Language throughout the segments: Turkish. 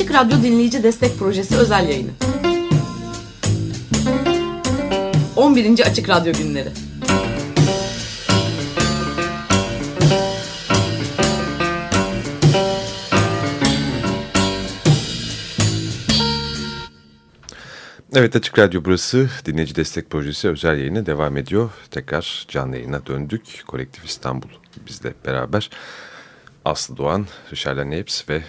Açık Radyo Dinleyici Destek Projesi özel yayını. 11. Açık Radyo Günleri. Evet Açık Radyo burası Dinleyici Destek Projesi özel yayına devam ediyor. Tekrar canlı yayına döndük. Kolektif İstanbul bizle beraber. Aslı Doğan, Richard Neps ve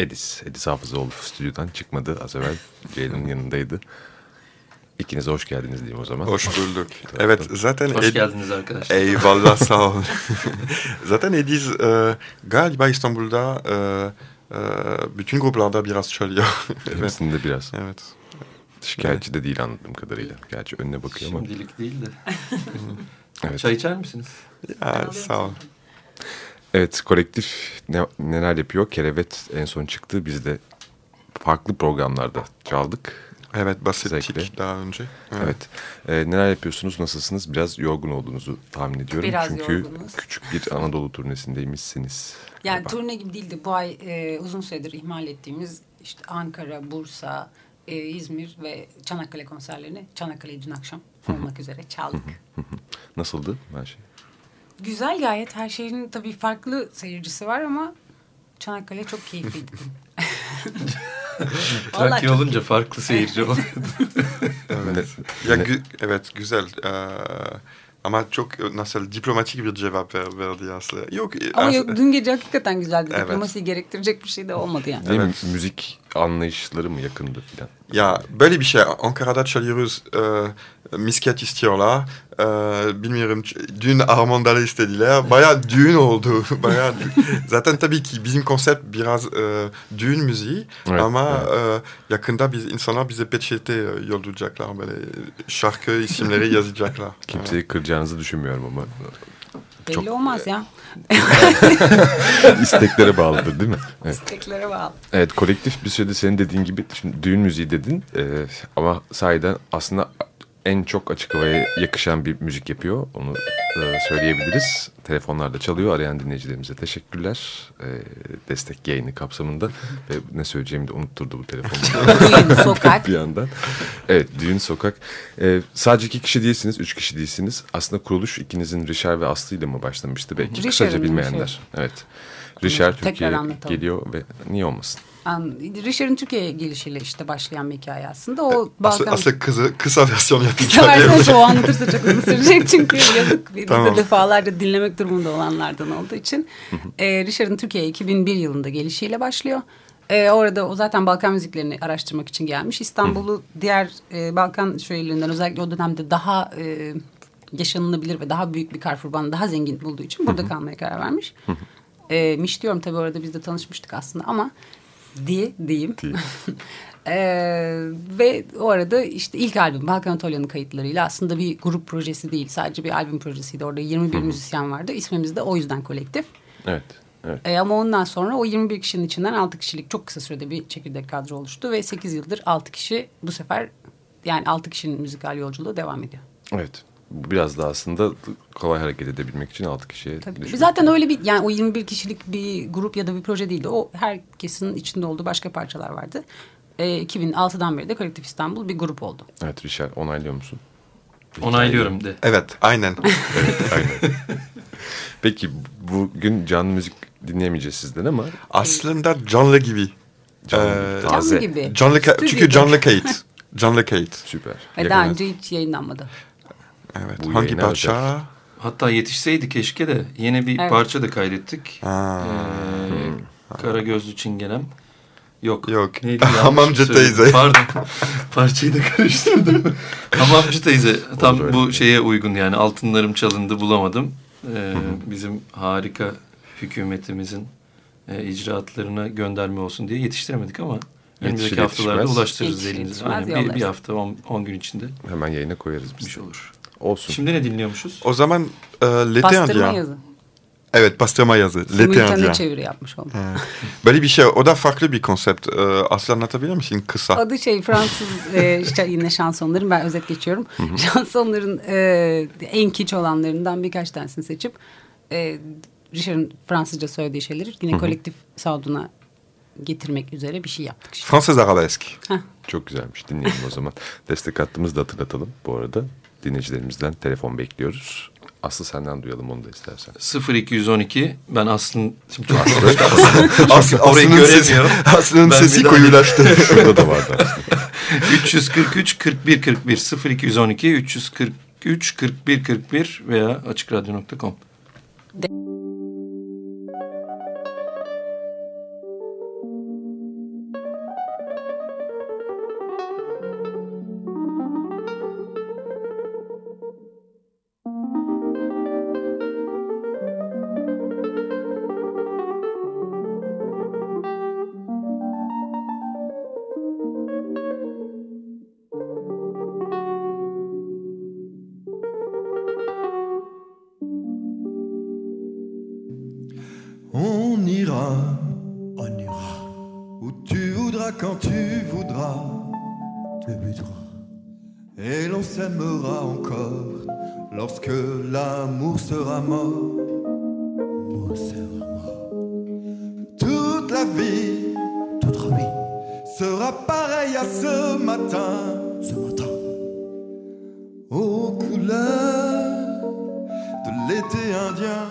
Edis. Edis Hafızoğlu stüdyodan çıkmadı. Az evvel Ceylan'ın yanındaydı. İkinize hoş geldiniz diyeyim o zaman. Hoş bulduk. evet zaten... Hoş geldiniz arkadaşlar. Eyvallah sağ olun. zaten Ediz e, galiba İstanbul'da e, e, bütün gruplarda biraz çalıyor. evet. Hepsinde biraz. Evet. Şikayetçi de değil anladığım kadarıyla. Gerçi önüne bakıyor ama. Şimdilik değil de. evet. Çay içer misiniz? Ya, sağ ol. Evet kolektif ne, neler yapıyor? Kerevet en son çıktı. Biz de farklı programlarda çaldık. Evet bahsettik daha önce. Evet. evet. Ee, neler yapıyorsunuz? Nasılsınız? Biraz yorgun olduğunuzu tahmin ediyorum. Biraz Çünkü yorgunuz. küçük bir Anadolu turnesindeymişsiniz. Yani galiba. turne gibi değildi. Bu ay e, uzun süredir ihmal ettiğimiz işte Ankara, Bursa, e, İzmir ve Çanakkale konserlerini Çanakkale'yi dün akşam olmak üzere çaldık. Nasıldı her şey? Güzel gayet. Her şeyin tabii farklı seyircisi var ama Çanakkale çok keyifliydi. Trakya olunca keyifli. farklı seyirci oluyordu. evet. ya, gü evet güzel. Ee, ama çok nasıl diplomatik bir cevap ver, verdi aslında. Yok. Ama yok, dün gece hakikaten güzeldi. Evet. Diplomasiyi gerektirecek bir şey de olmadı yani. Değil evet. mi? Müzik anlayışları mı yakındı filan? Ya böyle bir şey. Ankara'da çalıyoruz. E, misket istiyorlar. E, bilmiyorum. Dün Armandal'ı istediler. Baya düğün oldu. Baya Zaten tabii ki bizim konsept biraz e, düğün müziği. Evet, ama evet. E, yakında biz insanlar bize peçete yollayacaklar. Böyle şarkı isimleri yazacaklar. Kimseyi kıracağınızı düşünmüyorum ama. Belli çok, olmaz ya. İsteklere bağlıdır değil mi? Evet. İsteklere bağlı. Evet kolektif bir sürede senin dediğin gibi şimdi düğün müziği dedin e, ama sahiden aslında en çok açık havaya yakışan bir müzik yapıyor. Onu e, söyleyebiliriz. Telefonlarda çalıyor. Arayan dinleyicilerimize teşekkürler. E, destek yayını kapsamında. Ve ne söyleyeceğimi de unutturdu bu telefon. düğün sokak. bir yandan. Evet düğün sokak. E, sadece iki kişi değilsiniz. Üç kişi değilsiniz. Aslında kuruluş ikinizin Richard ve Aslı ile mi başlamıştı? Belki Richard'ın kısaca bilmeyenler. Şey. Evet. Richard Türkiye'ye geliyor ve niye olmasın? Richard'ın Türkiye'ye gelişiyle işte başlayan bir hikaye aslında. O Balkan... Aslında, kızı, kısa versiyon yapacak. Kısa versiyon o anlatırsa çok uzun sürecek çünkü yazık. Biz tamam. de defalarca dinlemek durumunda olanlardan olduğu için. ee, Richard'ın Türkiye'ye 2001 yılında gelişiyle başlıyor. Ee, orada o zaten Balkan müziklerini araştırmak için gelmiş. İstanbul'u diğer e, Balkan şehirlerinden özellikle o dönemde daha e, yaşanılabilir ve daha büyük bir Carrefour'ban daha zengin bulduğu için burada kalmaya karar vermiş. E, Miş diyorum tabii orada biz de tanışmıştık aslında ama diye diyeyim. ee, ve o arada işte ilk albüm Balkan Anatolia'nın kayıtlarıyla aslında bir grup projesi değil. Sadece bir albüm projesiydi. Orada 21 müzisyen vardı. İsmimiz de o yüzden kolektif. Evet. Evet. Ee, ama ondan sonra o 21 kişinin içinden 6 kişilik çok kısa sürede bir çekirdek kadro oluştu. Ve 8 yıldır 6 kişi bu sefer yani 6 kişinin müzikal yolculuğu devam ediyor. Evet biraz da aslında kolay hareket edebilmek için altı kişiye Tabii. Zaten öyle bir yani o 21 kişilik bir grup ya da bir proje değildi. O herkesin içinde olduğu başka parçalar vardı. E, 2006'dan beri de Kolektif İstanbul bir grup oldu. Evet Richard onaylıyor musun? Onaylıyorum de. Evet aynen. evet aynen. Peki bugün canlı müzik dinleyemeyeceğiz sizden ama. Aslında canlı gibi. Canlı, ee, canlı gibi. Canlı, çünkü canlı kayıt. Canlı kayıt. Süper. Ve daha önce hiç yayınlanmadı. Evet. Bu Hangi parça? Özel. Hatta yetişseydi keşke de yeni bir evet. parça da kaydettik. Ha. Ee, Kara Gözlü Çingenem. Yok. Yok. Neydi? Hamamcı teyze. Pardon. Parçayı da karıştırdım. Hamamcı teyze. Tam Olur, bu şeye uygun yani. Altınlarım çalındı bulamadım. Ee, bizim harika hükümetimizin e, icraatlarına gönderme olsun diye yetiştiremedik ama önümüzdeki haftalarda ulaştırırız elinize. Yani bir, bir hafta, on, on gün içinde. Hemen yayına koyarız biz. Bir şey olur. Olsun. Şimdi ne dinliyormuşuz? O zaman e, Pastırma yazı. Evet pastırma yazı. Simultane çeviri yapmış oldum. Böyle bir şey. O da farklı bir konsept. Ee, Aslı anlatabilir misin kısa? Adı şey Fransız e, işte yine şansonların ben özet geçiyorum. şansonların e, en kiç olanlarından birkaç tanesini seçip e, Richard'ın Fransızca söylediği şeyleri yine kolektif sound'una getirmek üzere bir şey yaptık. Şimdi. Fransız arabesk. Çok güzelmiş. Dinleyelim o zaman. Destek hattımızı da hatırlatalım bu arada. Dinleyicilerimizden telefon bekliyoruz. Aslı senden duyalım onu da istersen. 0212 ben aslında şimdi çok As, orayı göremiyorum. Aslı'nın sesi bir daha- koyulaştı. Şurada da vardı aslında. 343 41 41 0212 343 41 41 veya açıkradyo.com. On où tu voudras quand tu voudras, tu voudras. Et l'on s'aimera encore lorsque l'amour sera mort. L'amour sera mort. Toute la vie, toute la vie sera pareille à ce matin, ce matin, aux couleurs de l'été indien.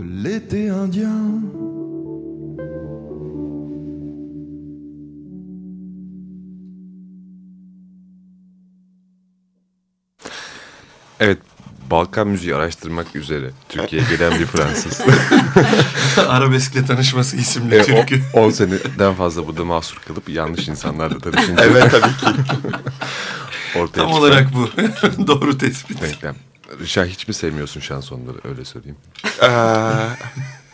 De l'été indien. Evet, Balkan müziği araştırmak üzere Türkiye'ye gelen bir Fransız. Arabeskle tanışması isimli Evet, türkü. 10 seneden fazla burada mahsur kalıp yanlış insanlarla tanışınca Evet tabii ki. ortaya Tam çıkan olarak bu. Doğru tespit. denklem. Rişah hiç mi sevmiyorsun şansonları öyle söyleyeyim. Ee,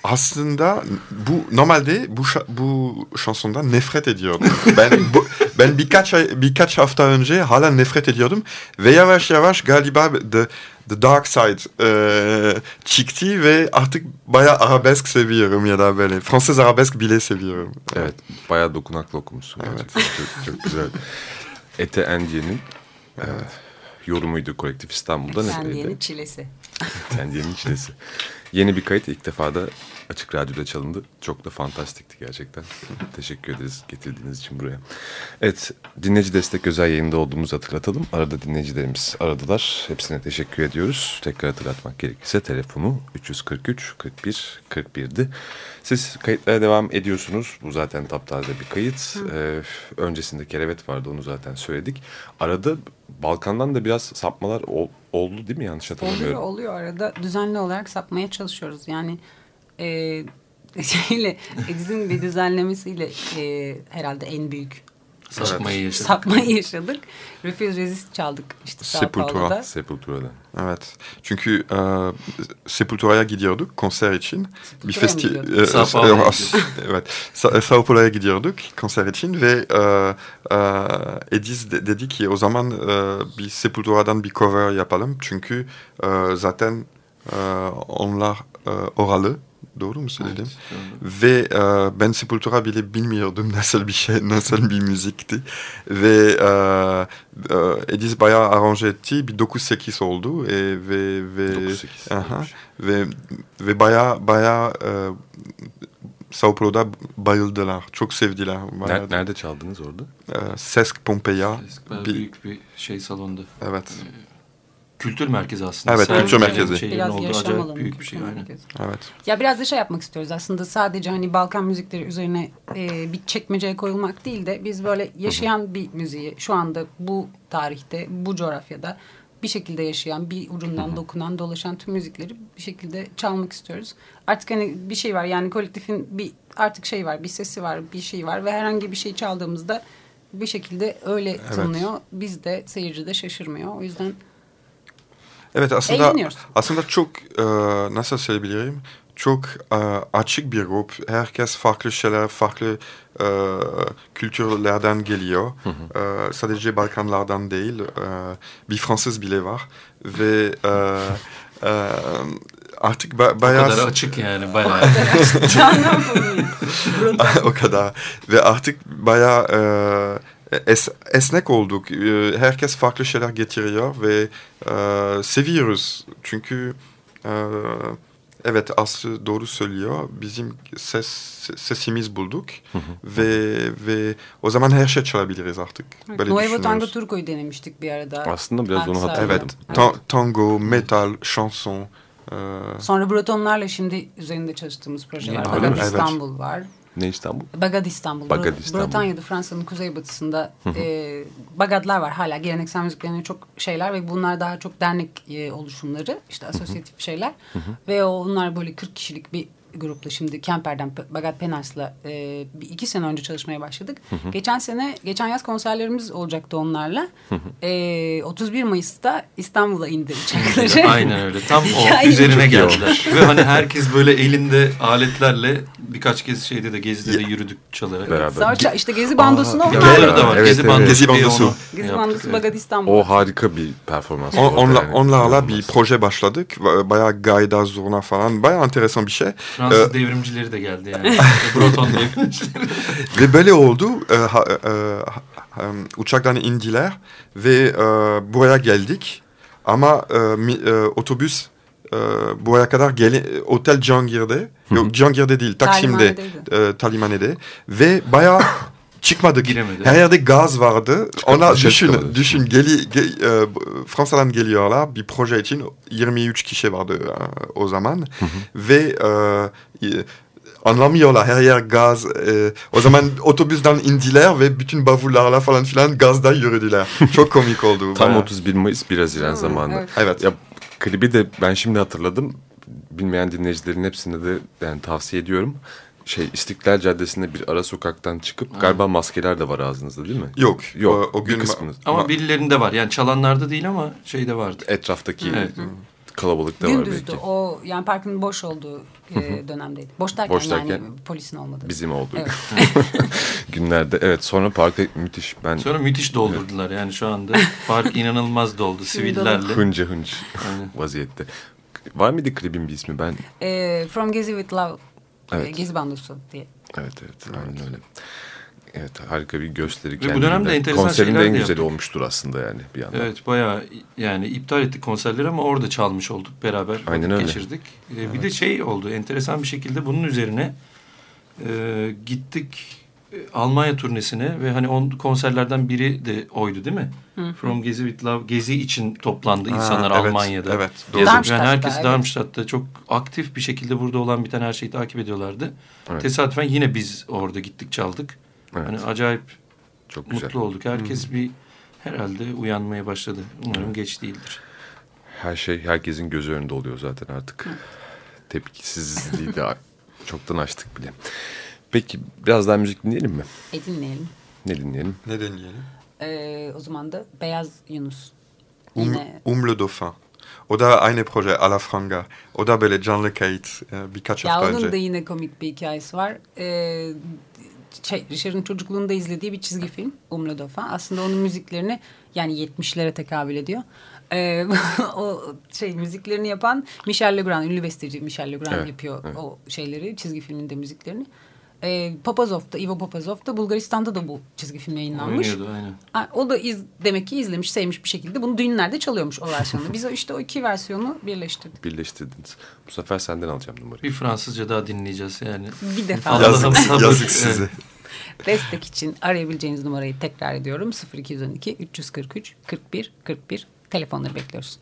aslında bu normalde bu şa- bu şansondan nefret ediyordum. Ben bu, ben birkaç ay, birkaç hafta önce hala nefret ediyordum ve yavaş yavaş galiba The, the Dark Side e, çıktı ve artık bayağı arabesk seviyorum ya da böyle Fransız arabesk bile seviyorum. Evet, bayağı dokunaklı okumuşsun. gerçekten. Çok, çok güzel. Ete Endiye'nin e, yorumuydu Kolektif İstanbul'da. söyledi? çilesi. Kendiyenin çilesi. Yeni bir kayıt ilk defa da Açık Radyo'da çalındı. Çok da fantastikti gerçekten. Teşekkür ederiz getirdiğiniz için buraya. Evet, dinleyici destek özel yayında olduğumuzu hatırlatalım. Arada dinleyicilerimiz aradılar. Hepsine teşekkür ediyoruz. Tekrar hatırlatmak gerekirse telefonu 343 41 41'di. Siz kayıtlara devam ediyorsunuz. Bu zaten taptaze bir kayıt. Ee, öncesinde kerevet vardı onu zaten söyledik. Arada Balkan'dan da biraz sapmalar ol- oldu değil mi? Yanlış Oluyor hatırlamıyorum. oluyor arada düzenli olarak sapmaya çalışıyoruz. Yani e, şeyle Ediz'in bir düzenlemesiyle e, herhalde en büyük Sapmayı yaşadık. sapmayı yaşadık. Refuse Resist çaldık işte Sepultura. Paulo'da. Sepultura'dan. Evet. Çünkü e, Sepultura'ya gidiyorduk konser için. Bir Sepultura'ya mı festi e, Sao e, Paulo'ya evet. Sa- Sao Paulo'ya gidiyorduk konser için ve e, e, Ediz de- dedi ki o zaman e, bir Sepultura'dan bir cover yapalım. Çünkü e, zaten e, onlar e, oralı. Doğru mu söyledim? Ve e, ben Sepultura bile bilmiyordum nasıl bir şey, nasıl bir müzikti. Ve e, e, Ediz bayağı aranje etti. Bir 9-8 oldu. E, ve ve 9-8 Aha. olmuş. ve ve bayağı bayağı e, Sao Paulo'da bayıldılar. Çok sevdiler. Bayağı, Ner- nerede çaldınız orada? E, Sesk Pompeya. Bayağı Bir- büyük bir şey salonda. Evet. Kültür merkezi aslında. Evet, Sergi kültür merkezi. Şeylerin Biraz olduğu yaşam acayip alanı. büyük bir şey. Aynen. merkezi. Evet. Ya biraz da şey yapmak istiyoruz aslında sadece hani Balkan müzikleri üzerine e, bir çekmeceye koyulmak değil de biz böyle yaşayan bir müziği şu anda bu tarihte bu coğrafyada bir şekilde yaşayan bir ucundan dokunan dolaşan tüm müzikleri bir şekilde çalmak istiyoruz. Artık hani bir şey var yani kolektifin bir artık şey var bir sesi var bir şey var ve herhangi bir şey çaldığımızda bir şekilde öyle tınlıyor. Biz de seyirci de şaşırmıyor. O yüzden Evet aslında aslında çok e, nasıl söyleyebilirim? Çok e, açık bir grup. Herkes farklı şeyler, farklı e, kültürlerden geliyor. E, sadece Balkanlardan değil. E, bir Fransız bile var. Ve e, e, artık ba- O bayağı... kadar açık yani bayağı. o kadar. Ve artık bayağı e, es, esnek olduk. E, herkes farklı şeyler getiriyor ve e, seviyoruz. Çünkü e, evet Aslı doğru söylüyor. Bizim ses sesimiz bulduk ve ve o zaman her şey çalabiliriz artık. Böyle Nuevo. Tango Turco'yu denemiştik bir arada. Aslında biraz onu Aksa- hatırladım. Evet. Ta- tango, metal, chanson. e, Sonra Bretonlarla şimdi üzerinde çalıştığımız proje var. Evet. İstanbul var. Ne İstanbul? Bagad İstanbul. Bagad İstanbul. Bretanya'da Fransa'nın kuzeybatısında e, Bagadlar var hala geleneksel müziklerine çok şeyler ve bunlar daha çok dernek e, oluşumları işte asosyatif şeyler ve onlar böyle 40 kişilik bir grupla şimdi Kemper'den Bagad Penas'la e, bir iki sene önce çalışmaya başladık. Geçen sene geçen yaz konserlerimiz olacaktı onlarla. E, 31 Mayıs'ta İstanbul'a indi uçakları. Aynen öyle. Tam o üzerine geldiler. Ve hani herkes böyle elinde aletlerle birkaç kez şeyde de gezide de yürüdük çalarak. Beraber. Savaş işte Gezi Bandosu'nu onlar. Videoları da var. Evet, Gezi bandosu. Gezi bandosu. Gezi Bandosu evet. Bagad İstanbul. O harika bir performans. On, onla, yani. onlarla bir proje başladık. Bayağı gayda zurna falan. Bayağı enteresan bir şey. Fransız Ee, devrimcileri de geldi yani. Breton devrimcileri. Ve böyle oldu. E, ha- e, ha- e, uçaktan indiler ve e, buraya geldik. Ama e, mi- e, otobüs e, buraya kadar gele, otel Cihangir'de. Yok Cihangir'de değil Taksim'de. Talimhane'deydi. E, Talimhane'de. Ve bayağı çıkmadık. Giremedi. Her yerde gaz vardı. Ona dışarı düşün, çıkamadı. düşün geli, ge- e, Fransa'dan geliyorlar bir proje için 23 kişi vardı e, o zaman ve e, anlamıyorlar her yer gaz. E, o zaman otobüsten indiler ve bütün bavullarla falan filan gazda yürüdüler. Çok komik oldu. Tam bayağı. 31 Mayıs 1 Haziran zamanı. evet. Evet. Ya klibi de ben şimdi hatırladım. Bilmeyen dinleyicilerin hepsine de yani tavsiye ediyorum. Şey İstiklal Caddesi'nde bir ara sokaktan çıkıp galiba maskeler de var ağzınızda değil mi? Yok. Yok. O, o bir gün kısmını. Ama Ma- birilerinde var. Yani çalanlarda değil ama şeyde vardı. Etraftaki Evet. kalabalıkta var Gündüzdü. belki. O yani parkın boş olduğu e, dönemdeydi. Boş derken, Boş derken- yani polisin olmadığı. Bizim olduğu Evet. günlerde. Evet sonra parka müthiş. Ben Sonra müthiş doldurdular yani şu anda. Park inanılmaz doldu sivillerle. hınca hınç vaziyette. Var mıydı klibin bir ismi? Ben E, From Gezi with Love. Evet. Gezi Bandosu diye. Evet evet aynen öyle. Evet harika bir gösteri. bu dönemde enteresan Konserin de şeyler en de güzeli yaptık. olmuştur aslında yani bir yandan. Evet bayağı yani iptal ettik konserleri ama orada çalmış olduk beraber. Aynen öyle. Geçirdik. Ee, Bir de şey oldu enteresan bir şekilde bunun üzerine e, gittik Almanya turnesine ve hani on konserlerden biri de oydu değil mi? From Gezi with Love Gezi için toplandı Ha, insanlar evet, Almanya'da. evet, doğru. Yani herkes evet. Darmstadt'ta çok aktif bir şekilde burada olan biten her şeyi takip ediyorlardı. Evet. Tesadüfen yine biz orada gittik çaldık. Evet. Hani acayip Çok güzel. mutlu olduk. Herkes bir herhalde uyanmaya başladı. Umarım geç değildir. Her şey herkesin gözü önünde oluyor zaten artık. Tepkisizliği de çoktan açtık bile. Peki biraz daha müzik dinleyelim mi? E dinleyelim. Ne dinleyelim? Ne deneyelim? E, o zaman da Beyaz Yunus. Um, Yine um le Dauphin. O da aynı proje A la Franga. O da böyle canlı kayıt e, birkaç Ya hafta onun önce. da yine komik bir hikayesi var. Ee, şey, Richard'ın çocukluğunda izlediği bir çizgi film Um le Dauphin. Aslında onun müziklerini yani 70'lere tekabül ediyor. Ee, o şey müziklerini yapan Michel Legrand, ünlü besteci Michel Legrand Evet, yapıyor evet. o şeyleri, çizgi filminde müziklerini. Ee, Papazov da, Ivo Papazov da Bulgaristan'da da bu çizgi film yayınlanmış. Oynuyordu aynen. O da iz, demek ki izlemiş, sevmiş bir şekilde. Bunu düğünlerde çalıyormuş o versiyonu. Biz o işte o iki versiyonu birleştirdik. Birleştirdiniz. Bu sefer senden alacağım numarayı. Bir Fransızca daha dinleyeceğiz yani. Bir defa. Yazık, yazık size. Destek için arayabileceğiniz numarayı tekrar ediyorum. 0212 343 41 41 telefonları bekliyoruz.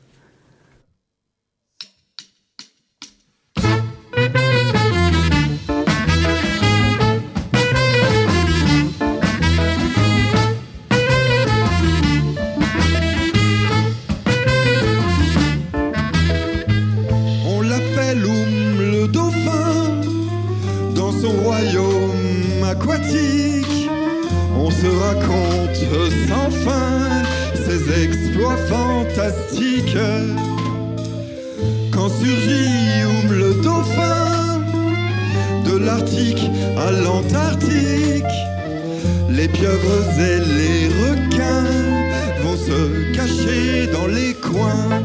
Son royaume aquatique. On se raconte sans fin ses exploits fantastiques. Quand surgit Oum le dauphin de l'Arctique à l'Antarctique, les pieuvres et les requins vont se cacher dans les coins.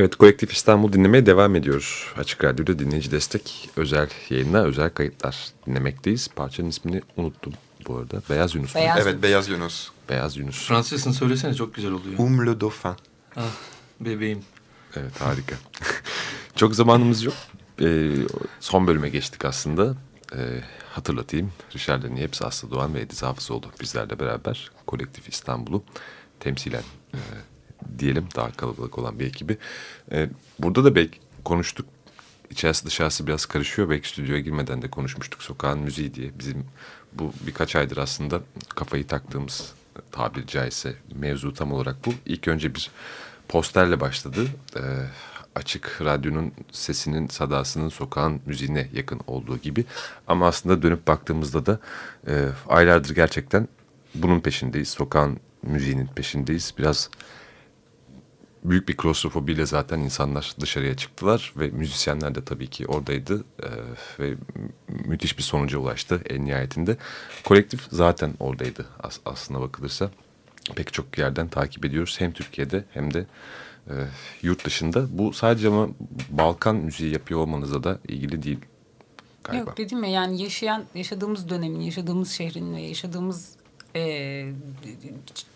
Evet, Kolektif İstanbul dinlemeye devam ediyoruz. Açık Radyo'da dinleyici destek özel yayınla özel kayıtlar dinlemekteyiz. Parçanın ismini unuttum bu arada. Beyaz Yunus. mu? Beyaz Evet Beyaz Yunus. Beyaz Yunus. Fransızcasını söylesene çok güzel oluyor. Um le dauphin. Ah bebeğim. Evet, harika. Çok zamanımız yok. Ee, son bölüme geçtik aslında. Ee, hatırlatayım. Richard hepsi Aslı Doğan ve Ediz Hafızoğlu bizlerle beraber Kolektif İstanbul'u temsilen e, diyelim daha kalabalık olan bir ekibi. Ee, burada da belki konuştuk. İçerisi dışarısı biraz karışıyor. Belki stüdyoya girmeden de konuşmuştuk. Sokağın müziği diye. Bizim bu birkaç aydır aslında kafayı taktığımız tabiri caizse mevzu tam olarak bu. İlk önce bir posterle başladı. Ee, açık radyonun sesinin, sadasının sokağın müziğine yakın olduğu gibi. Ama aslında dönüp baktığımızda da e, aylardır gerçekten bunun peşindeyiz. Sokağın müziğinin peşindeyiz. Biraz büyük bir klostrofobiyle zaten insanlar dışarıya çıktılar ve müzisyenler de tabii ki oradaydı Ee, ve mü- müthiş bir sonuca ulaştı en nihayetinde. Kolektif zaten oradaydı as- aslına bakılırsa. Pek çok yerden takip ediyoruz hem Türkiye'de hem de e, yurt dışında. Bu sadece ama Balkan müziği yapıyor olmanıza da ilgili değil galiba. Yok dedim ya yani yaşayan yaşadığımız dönemin, yaşadığımız şehrin ve yaşadığımız e,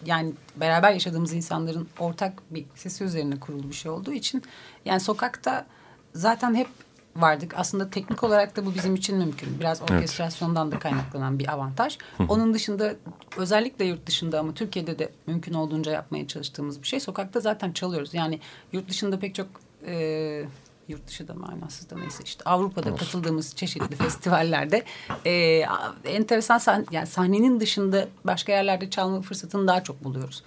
yani beraber yaşadığımız insanların ortak bir sesi üzerine kurulu bir şey olduğu için yani sokakta zaten hep vardık. Aslında teknik olarak da bu bizim için mümkün. Biraz orkestrasyondan da kaynaklanan bir avantaj. Onun dışında özellikle yurt dışında ama Türkiye'de de mümkün olduğunca yapmaya çalıştığımız bir şey. Sokakta zaten çalıyoruz. Yani yurt dışında pek çok e, yurt dışı da manasız da neyse işte Avrupa'da katıldığımız çeşitli festivallerde e, enteresan sahne, yani sahnenin dışında başka yerlerde çalma fırsatını daha çok buluyoruz.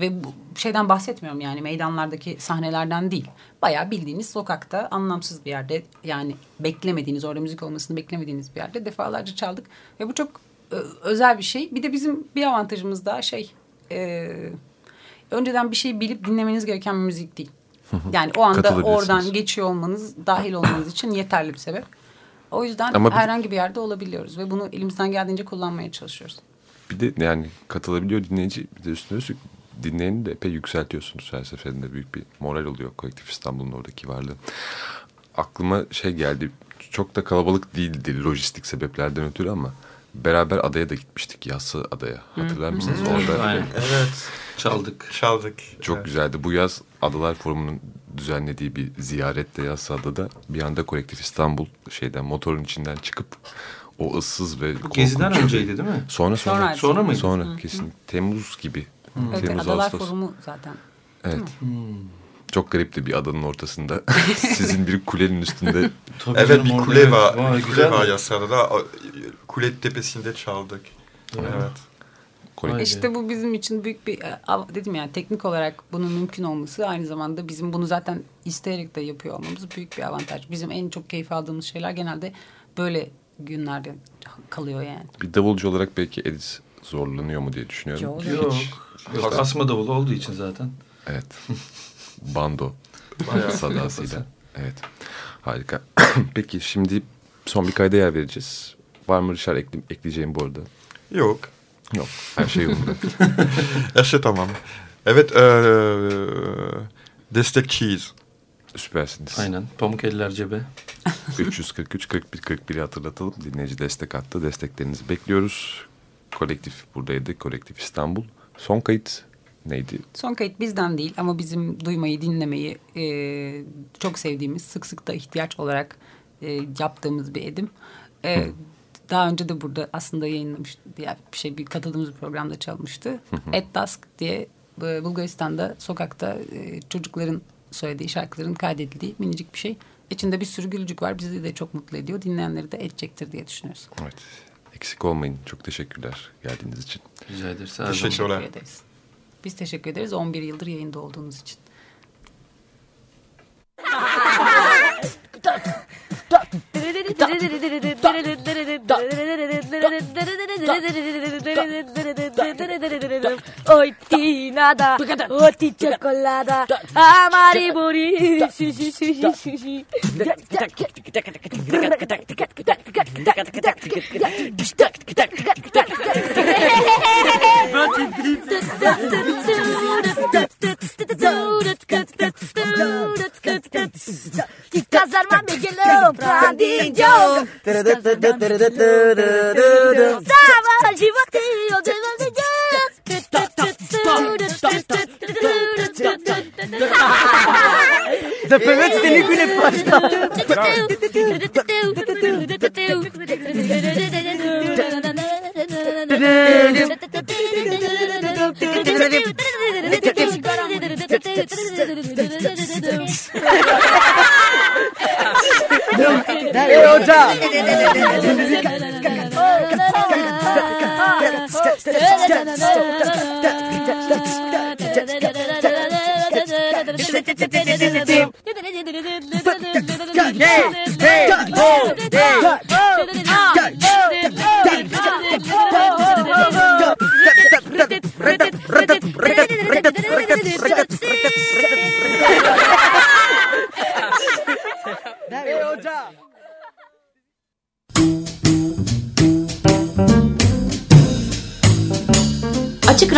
Ve bu şeyden bahsetmiyorum yani meydanlardaki sahnelerden değil. Bayağı bildiğiniz sokakta anlamsız bir yerde yani beklemediğiniz orada müzik olmasını beklemediğiniz bir yerde defalarca çaldık. Ve bu çok e, özel bir şey. Bir de bizim bir avantajımız daha şey e, önceden bir şey bilip dinlemeniz gereken bir müzik değil. Yani o anda oradan geçiyor olmanız, dahil olmanız için yeterli bir sebep. O yüzden Ama herhangi bir yerde olabiliyoruz ve bunu elimizden geldiğince kullanmaya çalışıyoruz. Bir de yani katılabiliyor dinleyici bir de üstüne üstlük dinleyeni de epey yükseltiyorsunuz her seferinde büyük bir moral oluyor kolektif İstanbul'un oradaki varlığı. Aklıma şey geldi çok da kalabalık değildi lojistik sebeplerden ötürü ama beraber adaya da gitmiştik Yassı adaya hatırlar mısınız orada Aynen. Evet. Çaldık. Çaldık. çok Evet. güzeldi bu yaz Adalar Forumu'nun düzenlediği bir ziyarette Yassı adada bir anda kolektif İstanbul şeyden motorun içinden çıkıp o ıssız ve Geziden korkunç- önceydi değil mi? Sonra sonra. Sonraydı. Sonra mıydı? Sonra kesin Temmuz gibi. Evet, Temmuz Adalar Ağustos. Forumu zaten. Evet. Çok garipti bir adanın ortasında. Sizin bir kulenin üstünde. Tabii Evet canım, bir orada kule evet. var. Vay, bir kule var Yassıada. O, Kule tepesinde çaldık. Evet. Kolektif. İşte bu bizim için büyük bir dedim yani teknik olarak bunun mümkün olması aynı zamanda bizim bunu zaten isteyerek de yapıyor olmamız büyük bir avantaj. Bizim en çok keyif aldığımız şeyler genelde böyle günlerde kalıyor yani. Bir davulcu olarak belki Edis zorlanıyor mu diye düşünüyorum. Yok. Yok. Hiç. Yok. Asma davulu olduğu için zaten. Evet. Bando Bayağı sadasıyla. Evet. Harika. Peki şimdi son bir kayda yer vereceğiz. Var mı Richard ekle, ekleyeceğim bu arada? Yok. Yok. Her şey yolunda. Her şey tamam. Evet, eee, destekçiyiz. Süpersiniz. Aynen. Pamuk eller cebe. 343 41 41'i hatırlatalım. Dinleyici destek attı. Desteklerinizi bekliyoruz. Kolektif buradaydı. Kolektif İstanbul. Son kayıt neydi? Son kayıt bizden değil ama bizim duymayı, dinlemeyi e, çok sevdiğimiz, sık sık da ihtiyaç olarak e, yaptığımız bir edim. E, daha önce de burada aslında yayınlamış diye bir şey bir katıldığımız bir programda çalmıştı. At Dusk diye e, Bulgaristan'da sokakta e, çocukların söylediği şarkıların kaydedildiği minicik bir şey. İçinde bir sürü gülücük var. Bizi de çok mutlu ediyor. Dinleyenleri de edecektir diye düşünüyoruz. Evet. Eksik olmayın. Çok teşekkürler geldiğiniz için. Rica ederiz. Teşekkürler. Teşekkür ederiz. Biz teşekkür ederiz 11 yıldır yayında olduğunuz için. Hoy ti nada, oh ti chocolada, amari Casar-me Miguelão pra DJ Sábado de você, eu За певеците никой не плаща. Браво! 誰よじゃ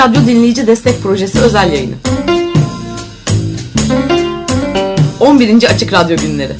Radyo Dinleyici Destek Projesi özel yayını. 11. Açık Radyo Günleri.